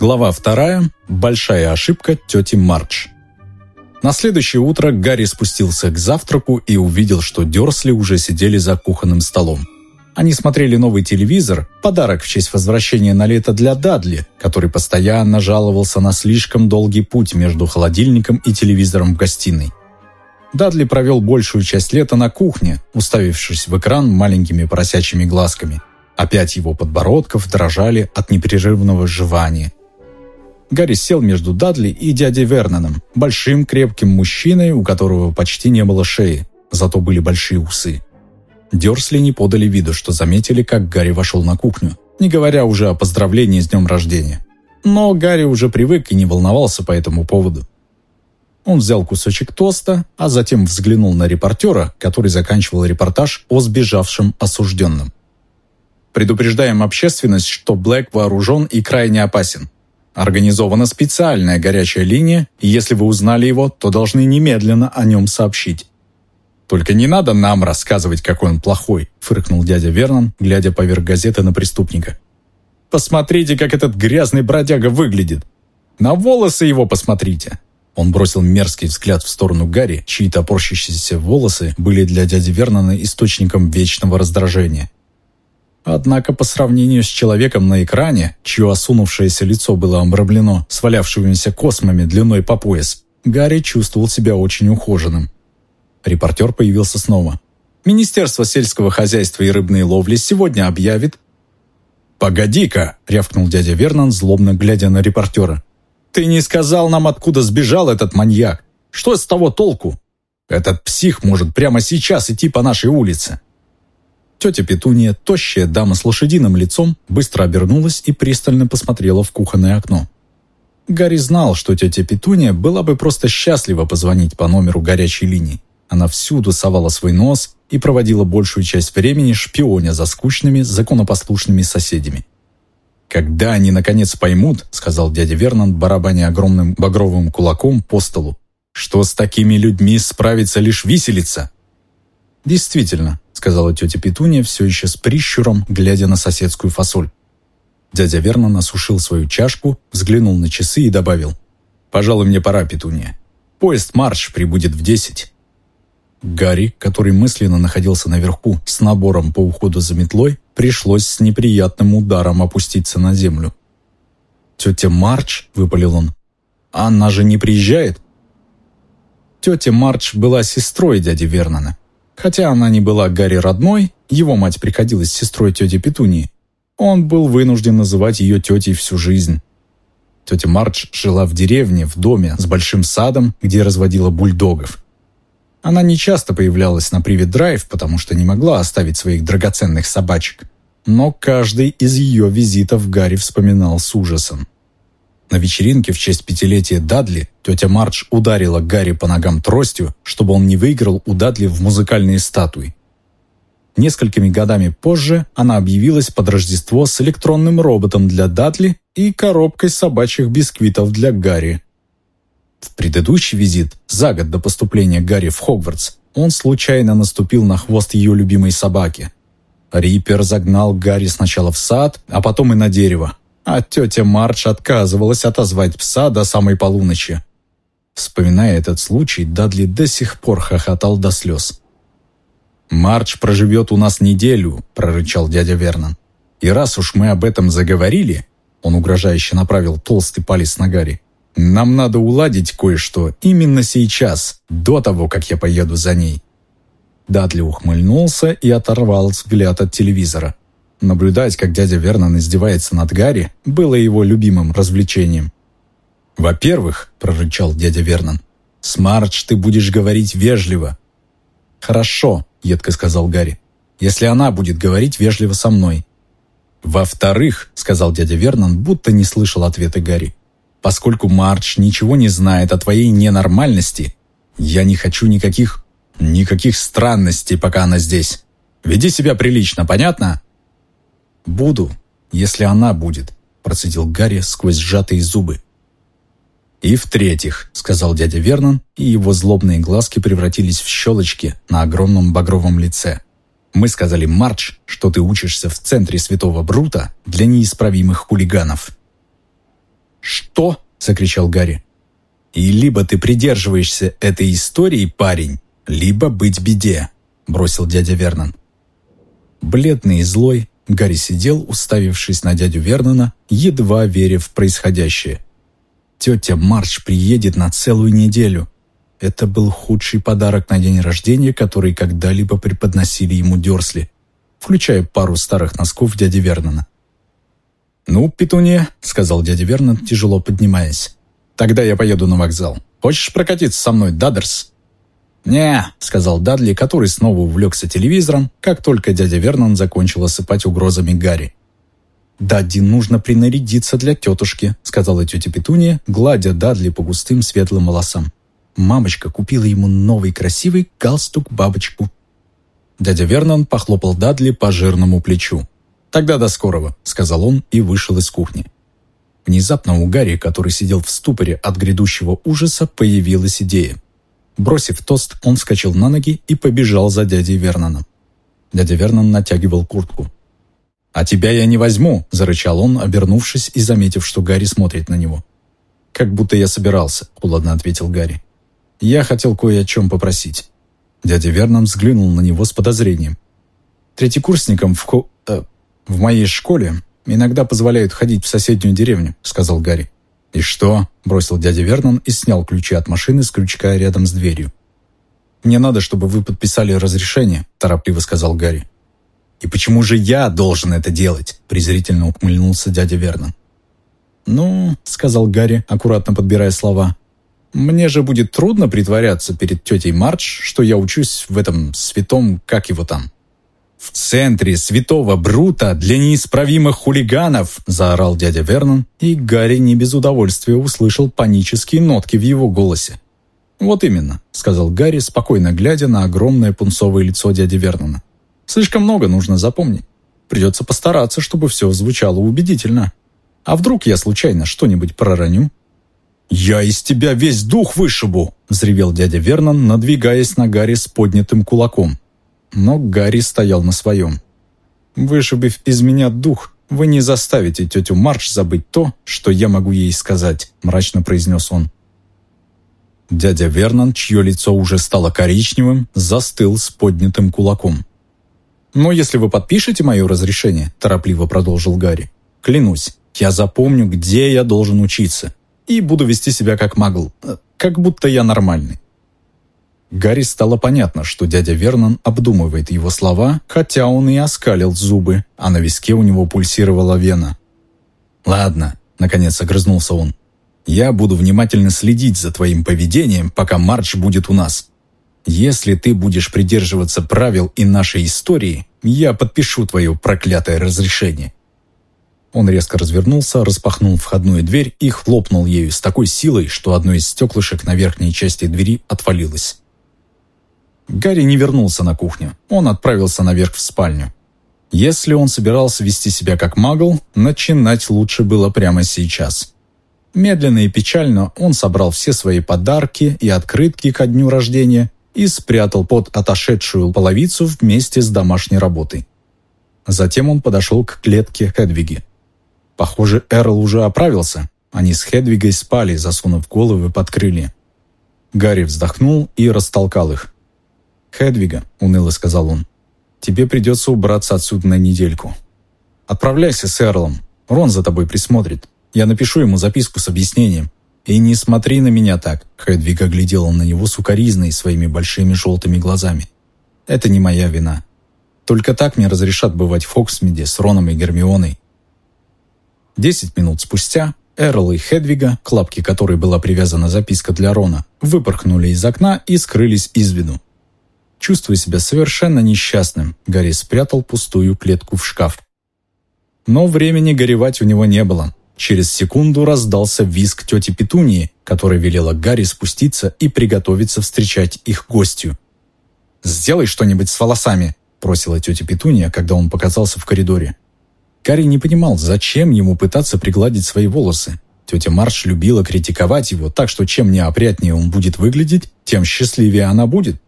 Глава вторая. Большая ошибка тети Мардж. На следующее утро Гарри спустился к завтраку и увидел, что Дёрсли уже сидели за кухонным столом. Они смотрели новый телевизор, подарок в честь возвращения на лето для Дадли, который постоянно жаловался на слишком долгий путь между холодильником и телевизором в гостиной. Дадли провел большую часть лета на кухне, уставившись в экран маленькими поросячьими глазками. Опять его подбородков дрожали от непрерывного жевания. Гарри сел между Дадли и дядей Верноном, большим крепким мужчиной, у которого почти не было шеи, зато были большие усы. Дёрсли не подали виду, что заметили, как Гарри вошел на кухню, не говоря уже о поздравлении с днем рождения. Но Гарри уже привык и не волновался по этому поводу. Он взял кусочек тоста, а затем взглянул на репортера, который заканчивал репортаж о сбежавшем осужденном. Предупреждаем общественность, что Блэк вооружен и крайне опасен. Организована специальная горячая линия, и если вы узнали его, то должны немедленно о нем сообщить. «Только не надо нам рассказывать, какой он плохой», фыркнул дядя Вернон, глядя поверх газеты на преступника. «Посмотрите, как этот грязный бродяга выглядит. На волосы его посмотрите». Он бросил мерзкий взгляд в сторону Гарри, чьи топорщащиеся волосы были для дяди Вернона источником вечного раздражения. Однако по сравнению с человеком на экране, чье осунувшееся лицо было обрамлено свалявшимися космами длиной по пояс, Гарри чувствовал себя очень ухоженным. Репортер появился снова. «Министерство сельского хозяйства и рыбной ловли сегодня объявит...» «Погоди-ка!» — рявкнул дядя Вернон, злобно глядя на репортера. «Ты не сказал нам, откуда сбежал этот маньяк. Что с того толку? Этот псих может прямо сейчас идти по нашей улице. Тетя Петуния, тощая дама с лошадиным лицом, быстро обернулась и пристально посмотрела в кухонное окно. Гарри знал, что тетя Петуния была бы просто счастлива позвонить по номеру горячей линии. Она всюду совала свой нос и проводила большую часть времени шпионя за скучными, законопослушными соседями. «Когда они, наконец, поймут», — сказал дядя Вернон, барабаня огромным багровым кулаком по столу, «что с такими людьми справится лишь виселица». Действительно, сказала тетя Петуния все еще с прищуром, глядя на соседскую фасоль. Дядя Вернон осушил свою чашку, взглянул на часы и добавил. «Пожалуй, мне пора, Петуния. Поезд «Марш» прибудет в десять». Гарри, который мысленно находился наверху с набором по уходу за метлой, пришлось с неприятным ударом опуститься на землю. «Тетя Марч», — выпалил он, — «она же не приезжает?» Тетя Марч была сестрой дяди Вернона. Хотя она не была Гарри родной, его мать приходилась сестрой тети Петунии, он был вынужден называть ее тетей всю жизнь. Тетя Мардж жила в деревне, в доме с большим садом, где разводила бульдогов. Она не часто появлялась на привет-драйв, потому что не могла оставить своих драгоценных собачек. Но каждый из ее визитов Гарри вспоминал с ужасом. На вечеринке в честь пятилетия Дадли тетя Мардж ударила Гарри по ногам тростью, чтобы он не выиграл у Дадли в музыкальные статуи. Несколькими годами позже она объявилась под Рождество с электронным роботом для Дадли и коробкой собачьих бисквитов для Гарри. В предыдущий визит, за год до поступления Гарри в Хогвартс, он случайно наступил на хвост ее любимой собаки. Риппер загнал Гарри сначала в сад, а потом и на дерево, а тетя Марч отказывалась отозвать пса до самой полуночи. Вспоминая этот случай, Дадли до сих пор хохотал до слез. «Марч проживет у нас неделю», — прорычал дядя Вернон. «И раз уж мы об этом заговорили», — он угрожающе направил толстый палец на Гарри, «нам надо уладить кое-что именно сейчас, до того, как я поеду за ней». Дадли ухмыльнулся и оторвал взгляд от телевизора. Наблюдать, как дядя Вернон издевается над Гарри, было его любимым развлечением. «Во-первых», — прорычал дядя Вернон, — «с ты будешь говорить вежливо». «Хорошо», — едко сказал Гарри, — «если она будет говорить вежливо со мной». «Во-вторых», — сказал дядя Вернон, будто не слышал ответа Гарри, «поскольку Мардж ничего не знает о твоей ненормальности, я не хочу никаких... никаких странностей, пока она здесь. Веди себя прилично, понятно?» «Буду, если она будет», – процедил Гарри сквозь сжатые зубы. «И в-третьих», – сказал дядя Вернон, и его злобные глазки превратились в щелочки на огромном багровом лице. «Мы сказали, Марч, что ты учишься в центре Святого Брута для неисправимых хулиганов». «Что?» — закричал Гарри. «И либо ты придерживаешься этой истории, парень, либо быть беде», — бросил дядя Вернон. Бледный и злой, Гарри сидел, уставившись на дядю Вернона, едва веря в происходящее. «Тетя Марч приедет на целую неделю. Это был худший подарок на день рождения, который когда-либо преподносили ему Дёрсли, включая пару старых носков дяди Вернона. «Ну, Петунья», — сказал дядя Вернон, тяжело поднимаясь, — «тогда я поеду на вокзал. Хочешь прокатиться со мной, Дадерс?» «Не», — сказал Дадли, который снова увлекся телевизором, как только дядя Вернон закончил осыпать угрозами Гарри. «Дадди нужно принарядиться для тетушки», — сказала тетя Петуния, гладя Дадли по густым светлым волосам. Мамочка купила ему новый красивый галстук-бабочку. Дядя Вернон похлопал Дадли по жирному плечу. «Тогда до скорого», — сказал он и вышел из кухни. Внезапно у Гарри, который сидел в ступоре от грядущего ужаса, появилась идея. Бросив тост, он вскочил на ноги и побежал за дядей Верноном. Дядя Вернон натягивал куртку. «А тебя я не возьму!» – зарычал он, обернувшись и заметив, что Гарри смотрит на него. «Как будто я собирался», – холодно ответил Гарри. Я хотел кое о чем попросить». Дядя Вернон взглянул на него с подозрением. «Третьекурсникам в, хо... э, в моей школе иногда позволяют ходить в соседнюю деревню», — сказал Гарри. «И что?» — бросил дядя Вернон и снял ключи от машины с крючка рядом с дверью. «Мне надо, чтобы вы подписали разрешение», — торопливо сказал Гарри. «И почему же я должен это делать?» — презрительно ухмыльнулся дядя Вернон. «Ну», — сказал Гарри, аккуратно подбирая слова, мне же будет трудно притворяться перед тетей Мардж, что я учусь в этом святом, как его там. «В центре святого Брута для неисправимых хулиганов!» – заорал дядя Вернон, и Гарри не без удовольствия услышал панические нотки в его голосе. «Вот именно», – сказал Гарри, спокойно глядя на огромное пунцовое лицо дяди Вернона. «Слишком много нужно запомнить. Придется постараться, чтобы все звучало убедительно. А вдруг я случайно что-нибудь пророню?» «Я из тебя весь дух вышибу!» – взревел дядя Вернон, надвигаясь на Гарри с поднятым кулаком. Но Гарри стоял на своем. «Вышибив из меня дух, вы не заставите тетю Марш забыть то, что я могу ей сказать», – мрачно произнес он. Дядя Вернон, чье лицо уже стало коричневым, застыл с поднятым кулаком. «Но если вы подпишете мое разрешение», – торопливо продолжил Гарри, – «клянусь, я запомню, где я должен учиться, и буду вести себя как магл, как будто я нормальный». Гарри стало понятно, что дядя Вернон обдумывает его слова, хотя он и оскалил зубы, а на виске у него пульсировала вена. «Ладно», — наконец огрызнулся он, — «я буду внимательно следить за твоим поведением, пока Марч будет у нас. Если ты будешь придерживаться правил и нашей истории, я подпишу твое проклятое разрешение. Он резко развернулся, распахнул входную дверь и хлопнул ею с такой силой, что одно из стеклышек на верхней части двери отвалилось. Гарри не вернулся на кухню. Он отправился наверх в спальню. Если он собирался вести себя как магл, начинать лучше было прямо сейчас. Медленно и печально он собрал все свои подарки и открытки ко дню рождения и спрятал под отошедшую половицу вместе с домашней работой. Затем он подошел к клетке Хедвиги. Похоже, Эрл уже оправился. Они с Хедвигой спали, засунув головы под крылья. Гарри вздохнул и растолкал их. «Хедвига», — уныло сказал он, — «тебе придется убраться отсюда на недельку. Отправляйся с Эрлом. Рон за тобой присмотрит. Я напишу ему записку с объяснением. И не смотри на меня так», — Хедвига глядела на него сукоризной своими большими желтыми глазами. «Это не моя вина. Только так мне разрешат бывать в Фоксмиде с Роном и Гермионой. Десять минут спустя Эрл и Хедвига, к лапке которой была привязана записка для Рона, выпорхнули из окна и скрылись из виду. Чувствуя себя совершенно несчастным, Гарри спрятал пустую клетку в шкаф. Но времени горевать у него не было. Через секунду раздался визг тети Петунии, которая велела Гарри спуститься и приготовиться встречать их гостью. «Сделай что-нибудь с волосами», – просила тетя Петуния, когда он показался в коридоре. Карри не понимал, зачем ему пытаться пригладить свои волосы. Тетя Марш любила критиковать его, так что чем неопрятнее он будет выглядеть, тем счастливее она будет.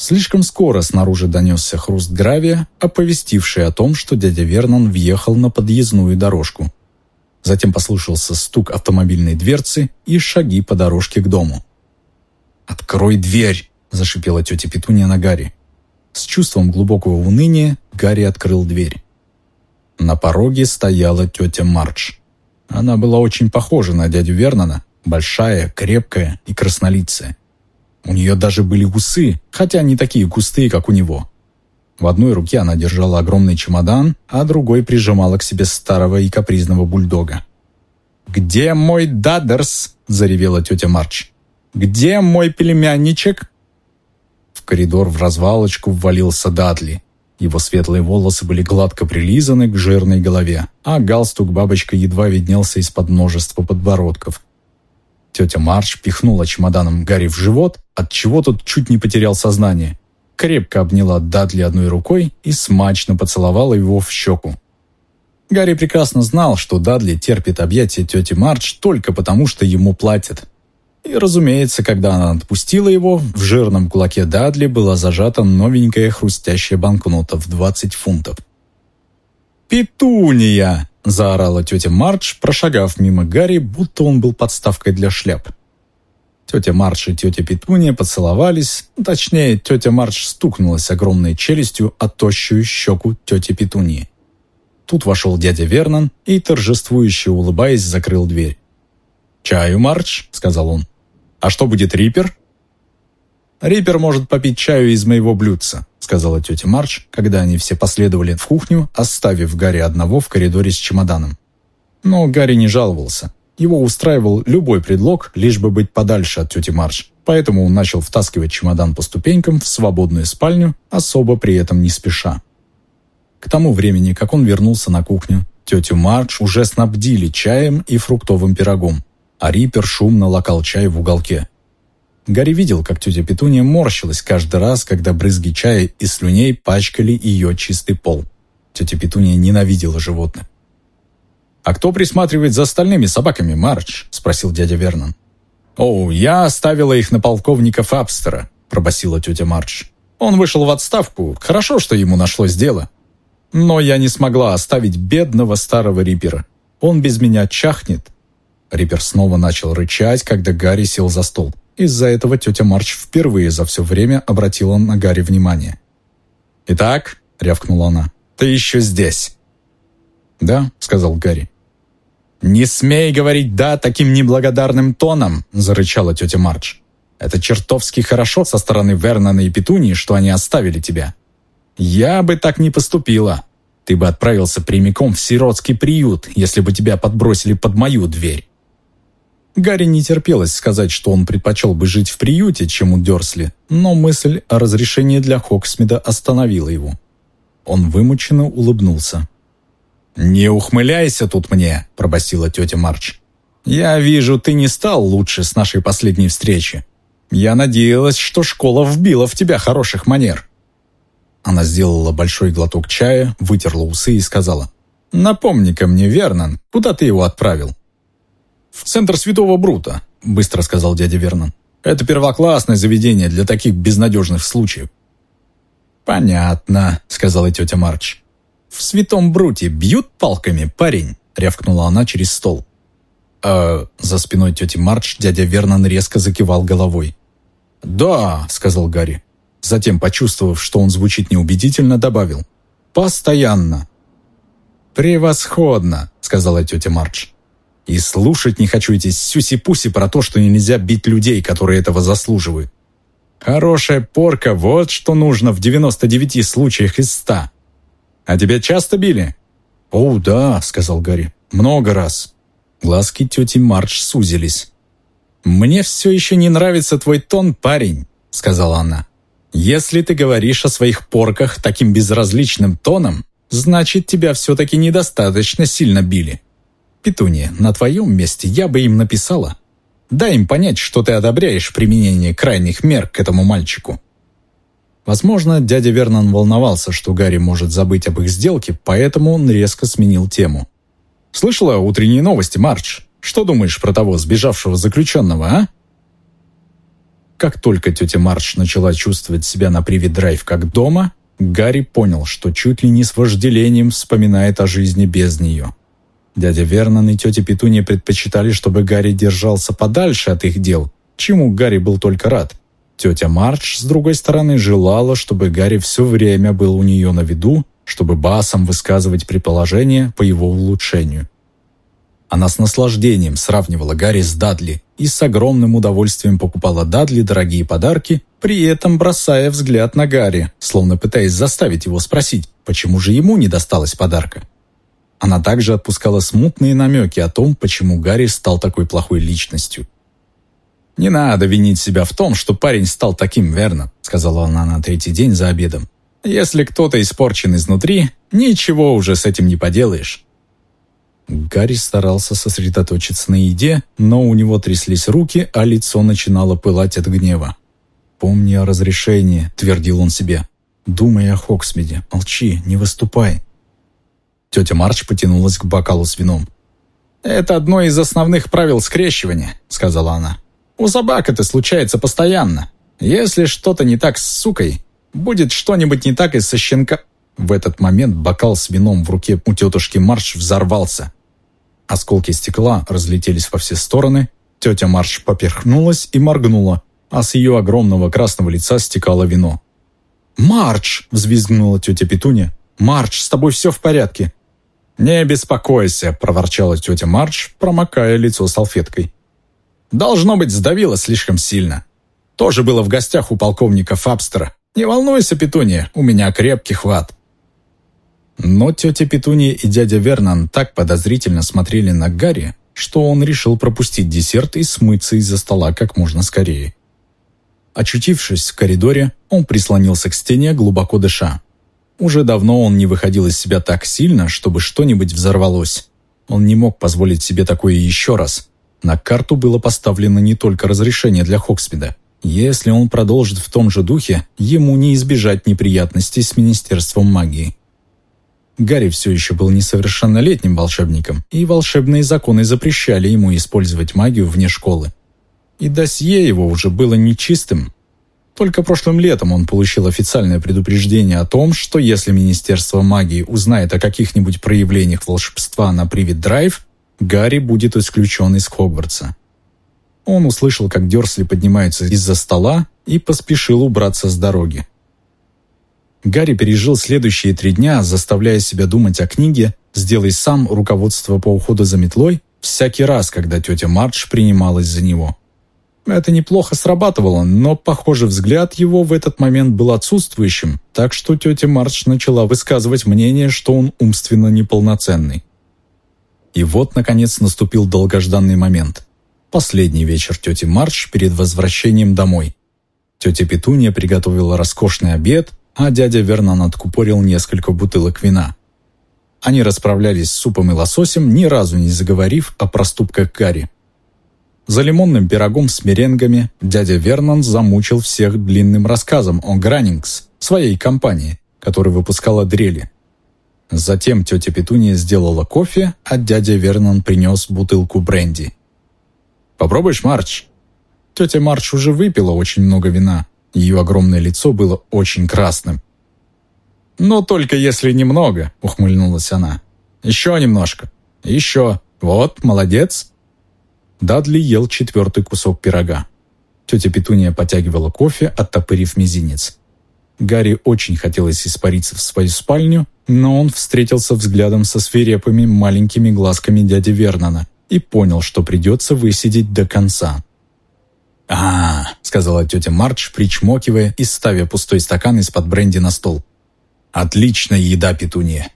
Слишком скоро снаружи донесся хруст гравия, оповестивший о том, что дядя Вернон въехал на подъездную дорожку. Затем послышался стук автомобильной дверцы и шаги по дорожке к дому. «Открой дверь!» – зашипела тетя Петуния на Гарри. С чувством глубокого уныния Гарри открыл дверь. На пороге стояла тетя Мардж. Она была очень похожа на дядю Вернона, большая, крепкая и краснолицая. У нее даже были усы, хотя не такие густые, как у него. В одной руке она держала огромный чемодан, а другой прижимала к себе старого и капризного бульдога. «Где мой Даддерс?» – заревела тетя Марч. «Где мой племянничек?» В коридор в развалочку ввалился Дадли. Его светлые волосы были гладко прилизаны к жирной голове, а галстук бабочка едва виднелся из-под множества подбородков. Тетя Марш пихнула чемоданом Гарри в живот, от чего тот чуть не потерял сознание. Крепко обняла Дадли одной рукой и смачно поцеловала его в щеку. Гарри прекрасно знал, что Дадли терпит объятия тети Марч только потому, что ему платят. И, разумеется, когда она отпустила его, в жирном кулаке Дадли была зажата новенькая хрустящая банкнота в 20 фунтов. «Петуния!» – заорала тетя Марч, прошагав мимо Гарри, будто он был подставкой для шляп. Тетя Марч и тетя Петуния поцеловались, точнее, тетя Марч стукнулась огромной челюстью о тощую щеку тети Петунии. Тут вошел дядя Вернон и, торжествующе улыбаясь, закрыл дверь. «Чаю, Марч», — сказал он. «А что будет Риппер?» «Риппер может попить чаю из моего блюдца», — сказала тетя Марч, когда они все последовали в кухню, оставив Гарри одного в коридоре с чемоданом. Но Гарри не жаловался. Его устраивал любой предлог, лишь бы быть подальше от тети Марч. Поэтому он начал втаскивать чемодан по ступенькам в свободную спальню, особо при этом не спеша. К тому времени, как он вернулся на кухню, тетю Марч уже снабдили чаем и фруктовым пирогом а Риппер шумно лакал чай в уголке. Гарри видел, как тетя Петуния морщилась каждый раз, когда брызги чая и слюней пачкали ее чистый пол. Тетя Петуния ненавидела животных. «А кто присматривает за остальными собаками, Марч?» – спросил дядя Вернон. «О, я оставила их на полковника Фабстера», – пробасила тетя Марч. «Он вышел в отставку. Хорошо, что ему нашлось дело. Но я не смогла оставить бедного старого Риппера. Он без меня чахнет, Риппер снова начал рычать, когда Гарри сел за стол. Из-за этого тетя Марч впервые за все время обратила на Гарри внимание. «Итак», — рявкнула она, — «ты еще здесь». «Да», — сказал Гарри. «Не смей говорить «да» таким неблагодарным тоном», — зарычала тетя Марч. «Это чертовски хорошо со стороны Вернона и Петунии, что они оставили тебя. Я бы так не поступила. Ты бы отправился прямиком в сиротский приют, если бы тебя подбросили под мою дверь. Гарри не терпелось сказать, что он предпочел бы жить в приюте, чем у Дёрсли, но мысль о разрешении для Хоксмида остановила его. Он вымученно улыбнулся. «Не ухмыляйся тут мне», – пробасила тетя Марч. «Я вижу, ты не стал лучше с нашей последней встречи. Я надеялась, что школа вбила в тебя хороших манер». Она сделала большой глоток чая, вытерла усы и сказала, «Напомни-ка мне, Вернон, куда ты его отправил?» «В центр Святого Брута», — быстро сказал дядя Вернон. «Это первоклассное заведение для таких безнадежных случаев». «Понятно», — сказала тетя Марч. «В Святом Бруте бьют палками, парень?» — рявкнула она через стол. «Э...» — за спиной тети Марч дядя Вернон резко закивал головой. «Да», — сказал Гарри. Затем, почувствовав, что он звучит неубедительно, добавил. «Постоянно». «Превосходно», — сказала тетя Марч. И слушать не хочу эти сюси-пуси про то, что нельзя бить людей, которые этого заслуживают. Хорошая порка, вот что нужно в 99 случаях из 100. А тебя часто били? «О, да», — сказал Гарри, — «много раз». Глазки тети Марч сузились. «Мне все еще не нравится твой тон, парень», — сказала она. «Если ты говоришь о своих порках таким безразличным тоном, значит, тебя все-таки недостаточно сильно били. Петуния, на твоем месте я бы им написала. Дай им понять, что ты одобряешь применение крайних мер к этому мальчику». Возможно, дядя Вернон волновался, что Гарри может забыть об их сделке, поэтому он резко сменил тему. «Слышала утренние новости, Марч? Что думаешь про того сбежавшего заключенного, а?» Как только тетя Марч начала чувствовать себя на привид-драйв как дома, Гарри понял, что чуть ли не с вожделением вспоминает о жизни без нее. Дядя Вернон и тетя Петуния предпочитали, чтобы Гарри держался подальше от их дел, чему Гарри был только рад. Тетя Мардж, с другой стороны, желала, чтобы Гарри все время был у нее на виду, чтобы басом высказывать предположения по его улучшению. Она с наслаждением сравнивала Гарри с Дадли и с огромным удовольствием покупала Дадли дорогие подарки, при этом бросая взгляд на Гарри, словно пытаясь заставить его спросить, почему же ему не досталось подарка. Она также отпускала смутные намеки о том, почему Гарри стал такой плохой личностью. «Не надо винить себя в том, что парень стал таким, верно?» сказала она на третий день за обедом. «Если кто-то испорчен изнутри, ничего уже с этим не поделаешь. Гарри старался сосредоточиться на еде, но у него тряслись руки, а лицо начинало пылать от гнева. «Помни о разрешении», — твердил он себе. «Думай о Хоксмиде. Молчи, не выступай». Тетя Марч потянулась к бокалу с вином. «Это одно из основных правил скрещивания», — сказала она. «У собак это случается постоянно. Если что-то не так с сукой, будет что-нибудь не так и со щенка...» В этот момент бокал с вином в руке у тетушки Марч взорвался. Осколки стекла разлетелись во все стороны, тетя Марш поперхнулась и моргнула, а с ее огромного красного лица стекало вино. «Марч!» – взвизгнула тетя Петуня. «Марч, с тобой все в порядке!» «Не беспокойся!» – проворчала тетя Марч, промокая лицо салфеткой. «Должно быть, сдавило слишком сильно. Тоже было в гостях у полковника Фабстера. Не волнуйся, Петуния, у меня крепкий хват». Но тетя Петуния и дядя Вернон так подозрительно смотрели на Гарри, что он решил пропустить десерт и смыться из-за стола как можно скорее. Очутившись в коридоре, он прислонился к стене, глубоко дыша. Уже давно он не выходил из себя так сильно, чтобы что-нибудь взорвалось. Он не мог позволить себе такое еще раз. На карту было поставлено не только разрешение для Хоксмида. Если он продолжит в том же духе, ему не избежать неприятностей с Министерством магии. Гарри все еще был несовершеннолетним волшебником, и волшебные законы запрещали ему использовать магию вне школы. И досье его уже было нечистым. Только прошлым летом он получил официальное предупреждение о том, что если Министерство магии узнает о каких-нибудь проявлениях волшебства на Привет Драйв, Гарри будет исключен из Хогвартса. Он услышал, как Дёрсли поднимаются из-за стола и поспешил убраться с дороги. Гарри пережил следующие три дня, заставляя себя думать о книге «Сделай сам руководство по уходу за метлой» всякий раз, когда тетя Мардж принималась за него. Это неплохо срабатывало, но, похоже, взгляд его в этот момент был отсутствующим, так что тетя Мардж начала высказывать мнение, что он умственно неполноценный. И вот, наконец, наступил долгожданный момент. Последний вечер тети Мардж перед возвращением домой. Тетя Петуния приготовила роскошный обед, а дядя Вернон откупорил несколько бутылок вина. Они расправлялись с супом и лососем, ни разу не заговорив о проступках Гарри. За лимонным пирогом с меренгами дядя Вернон замучил всех длинным рассказом о Гранингс, своей компании, которая выпускала дрели. Затем тетя Петуния сделала кофе, а дядя Вернон принес бутылку бренди. «Попробуешь, Марч?» Тетя Марч уже выпила очень много вина, ее огромное лицо было очень красным. «Но только если немного», — ухмыльнулась она. «Еще немножко. Еще. Вот, молодец». Дадли ел четвертый кусок пирога. Тетя Петуния потягивала кофе, оттопырив мизинец. Гарри очень хотелось испариться в свою спальню, но он встретился взглядом со свирепыми маленькими глазками дяди Вернона и понял, что придется высидеть до конца а, сказала тетя Мардж, причмокивая и ставя пустой стакан из-под бренди на стол. «Отличная еда, петунья.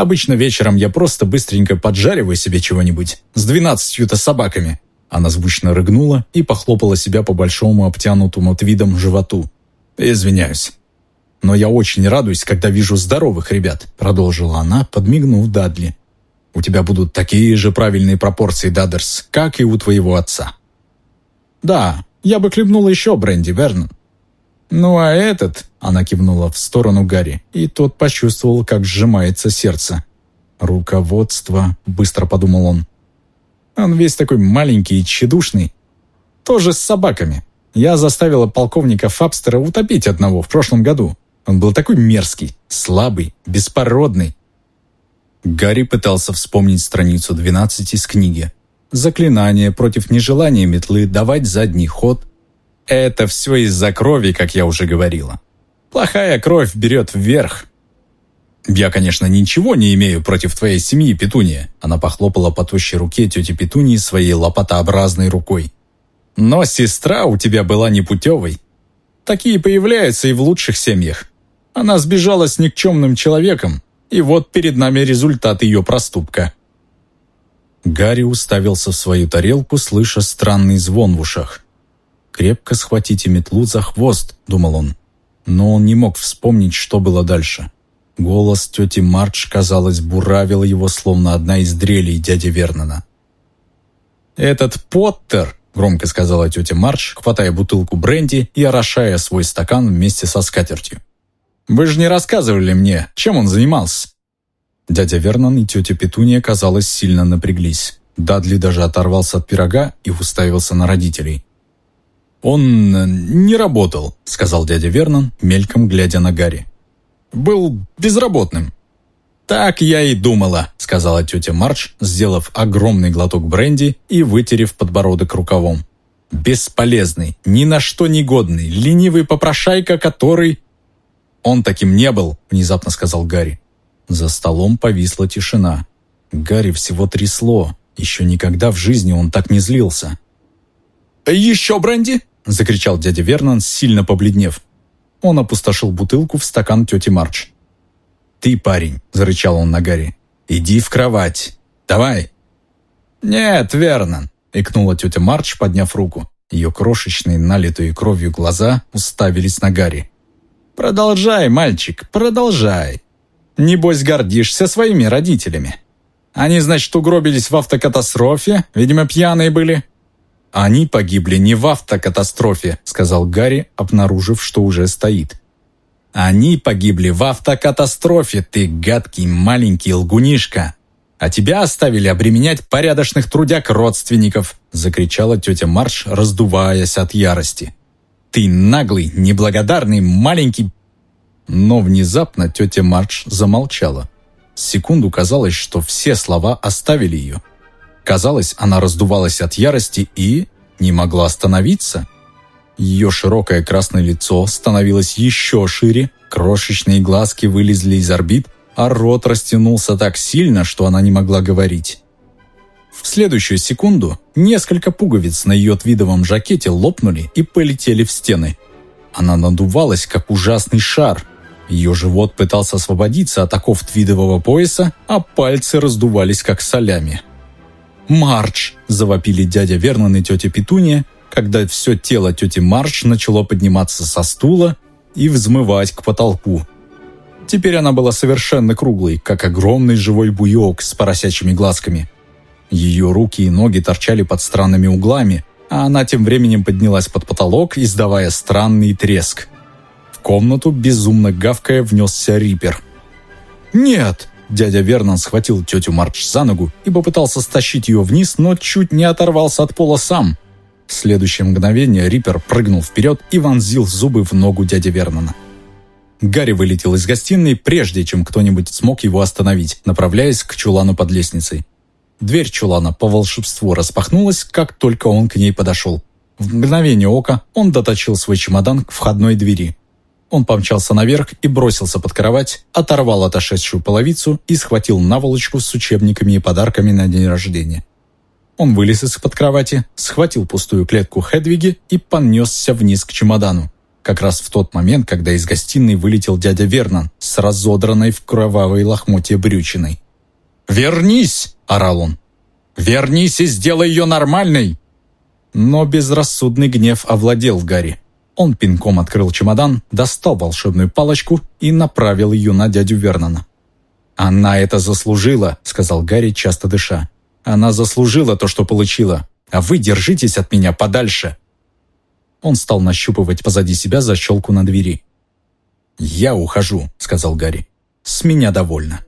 Обычно вечером я просто быстренько поджариваю себе чего-нибудь с двенадцатью-то собаками». Она звучно рыгнула и похлопала себя по большому обтянутому твидом животу. «Извиняюсь. Но я очень радуюсь, когда вижу здоровых ребят», продолжила она, подмигнув Дадли. «У тебя будут такие же правильные пропорции, Дадерс, как и у твоего отца». «Да, я бы хлебнула еще бренди, Вернон». «Ну а этот...» — она кивнула в сторону Гарри, и тот почувствовал, как сжимается сердце. «Руководство», — быстро подумал он. «Он весь такой маленький и тщедушный. Тоже с собаками. Я заставила полковника Фабстера утопить одного в прошлом году. Он был такой мерзкий, слабый, беспородный. Гарри пытался вспомнить страницу 12 из книги. Заклинание против нежелания метлы давать задний ход. Это все из-за крови, как я уже говорила. Плохая кровь берет вверх. «Я, конечно, ничего не имею против твоей семьи, Петуния», она похлопала по тощей руке тети Петунии своей лопатообразной рукой. «Но сестра у тебя была непутевой. Такие появляются и в лучших семьях. Она сбежала с никчемным человеком, и вот перед нами результат ее проступка». Гарри уставился в свою тарелку, слыша странный звон в ушах. «Крепко схватите метлу за хвост», — думал он. Но он не мог вспомнить, что было дальше. Голос тети Мардж, казалось, буравил его, словно одна из дрелей дяди Вернона. «Этот Поттер», — громко сказала тетя Мардж, хватая бутылку бренди и орошая свой стакан вместе со скатертью. Вы же не рассказывали мне, чем он занимался». Дядя Вернон и тетя Петуния, казалось, сильно напряглись. Дадли даже оторвался от пирога и уставился на родителей. «Он э, не работал», — сказал дядя Вернон, мельком глядя на Гарри. «Был безработным». «Так я и думала», — сказала тетя Марч, сделав огромный глоток бренди и вытерев подбородок рукавом. «Бесполезный, ни на что негодный, ленивый попрошайка, который...» «Он таким не был», — внезапно сказал Гарри. За столом повисла тишина. Гарри всего трясло. Еще никогда в жизни он так не злился. «Еще бренди?» — закричал дядя Вернон, сильно побледнев. Он опустошил бутылку в стакан тети Марч. «Ты, парень», — зарычал он на Гарри, — «иди в кровать. Давай». «Нет, Вернон», — икнула тетя Марч, подняв руку. Ее крошечные, налитые кровью глаза уставились на Гарри. Продолжай, мальчик, продолжай. Небось, гордишься своими родителями. Они, значит, угробились в автокатастрофе, видимо, пьяные были. Они погибли не в автокатастрофе, сказал Гарри, обнаружив, что уже стоит. Они погибли в автокатастрофе, ты гадкий маленький лгунишка. А тебя оставили обременять порядочных трудяг родственников, закричала тетя Марш, раздуваясь от ярости. Ты наглый, неблагодарный, маленький...» Но внезапно тетя Мардж замолчала. Секунду казалось, что все слова оставили ее. Казалось, она раздувалась от ярости и не могла остановиться. Ее широкое красное лицо становилось еще шире, крошечные глазки вылезли из орбит, а рот растянулся так сильно, что она не могла говорить. В следующую секунду несколько пуговиц на ее твидовом жакете лопнули и полетели в стены. Она надувалась, как ужасный шар. Ее живот пытался освободиться от оков твидового пояса, а пальцы раздувались, как солями. «Марч!» – завопили дядя Вернон и тетя Петуния, когда все тело тети Марч начало подниматься со стула и взмывать к потолку. Теперь она была совершенно круглой, как огромный живой буйок с поросячьими глазками – ее руки и ноги торчали под странными углами, а она тем временем поднялась под потолок, издавая странный треск. В комнату, безумно гавкая, внесся Рипер. «Нет!» Дядя Вернон схватил тетю Марч за ногу и попытался стащить ее вниз, но чуть не оторвался от пола сам. В следующее мгновение Рипер прыгнул вперед и вонзил зубы в ногу дяди Вернона. Гарри вылетел из гостиной, прежде чем кто-нибудь смог его остановить, направляясь к чулану под лестницей. Дверь чулана по волшебству распахнулась, как только он к ней подошел. В мгновение ока он доточил свой чемодан к входной двери. Он помчался наверх и бросился под кровать, оторвал отошедшую половицу и схватил наволочку с учебниками и подарками на день рождения. Он вылез из-под кровати, схватил пустую клетку Хедвиги и понесся вниз к чемодану. Как раз в тот момент, когда из гостиной вылетел дядя Вернон с разодранной в кровавой лохмотье брючиной. «Вернись!» – орал он. «Вернись и сделай ее нормальной!» Но безрассудный гнев овладел Гарри. Он пинком открыл чемодан, достал волшебную палочку и направил ее на дядю Вернона. «Она это заслужила», — сказал Гарри, часто дыша. «Она заслужила то, что получила, а вы держитесь от меня подальше». Он стал нащупывать позади себя защелку на двери. «Я ухожу», — сказал Гарри. «С меня довольно»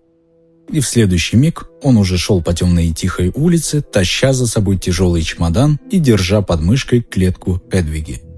и в следующий миг он уже шел по темной и тихой улице, таща за собой тяжелый чемодан и держа под мышкой клетку Эдвиги.